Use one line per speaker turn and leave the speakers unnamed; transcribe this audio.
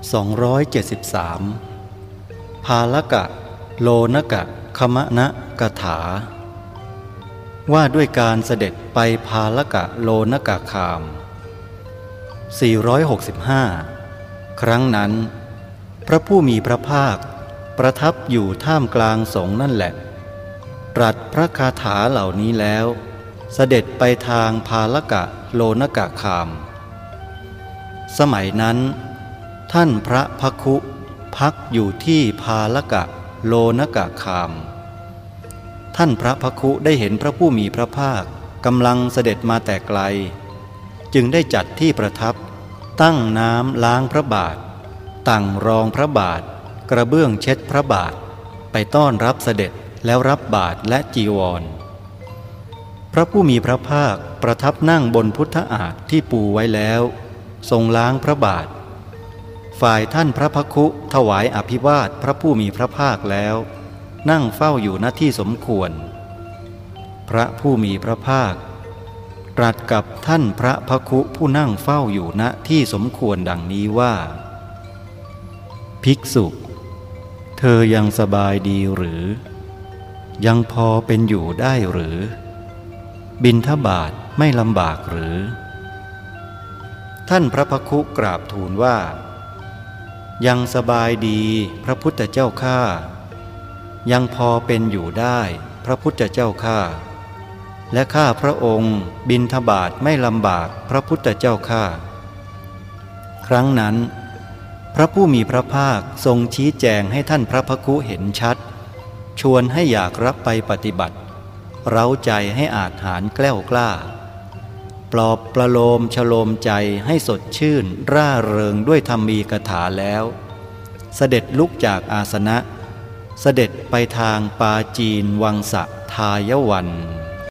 273 ภาลกะ โลนกะคมณะกถา ว่าด้วยการเสด็จไปภาลกะโลนกะคาม 465 ครั้งนั้น พระผู้มีพระภาค ประทับอยู่ท่ามกลางสงนั่นแหละ ตรัสพระคาถาเหล่านี้แล้ว เสด็จไปทางภาลกะโลนกะคาม สมัยนั้น ท่านพระพคุพักอยู่ที่ภาลกะโลนกะคาม ท่านพระพคุได้เห็นพระผู้มีพระภาคกำลังเสด็จมาแต่ไกล จึงได้จัดที่ประทับ ตั้งน้ำล้างพระบาท ตั้งรองพระบาท กระเบื้องเช็ดพระบาท ไปต้อนรับเสด็จแล้วรับบาทและจีวร พระผู้มีพระภาคประทับนั่งบนพุทธอาฏที่ปูไว้แล้ว ทรงล้างพระบาท ฝ่ายท่านพระพคุถวายอภิวาทพระผู้มีพระภาคแล้ว นั่งเฝ้าอยู่ณที่สมควร พระผู้มีพระภาค ตรัสกับท่านพระพคุผู้นั่งเฝ้าอยู่ณที่สมควรดังนี้ว่า ภิกษุ เธอยังสบายดีหรือ ยังพอเป็นอยู่ได้หรือ บินทบาทไม่ลำบากหรือ ท่านพระพคุกราบทูลว่า ยังสบายดีพระพุทธเจ้าข้ายังพอเป็นอยู่ได้พระพุทธเจ้าข้าและข้าพระองค์บินทบาทไม่ลำบากพระพุทธเจ้าข้าครั้งนั้น พระผู้มีพระภาคทรงชี้แจงให้ท่านพระพคุเห็นชัด ชวนให้อยากรับไปปฏิบัติ เร้าใจให้อาจหารแกล้วกล้า ปลอบประโลมฉโลมใจให้สดชื่น ร่าเริงด้วยธรรมีกถาแล้ว เสด็จลุกจากอาสนะ เสด็จไปทางปาจีนวังสะทายวัน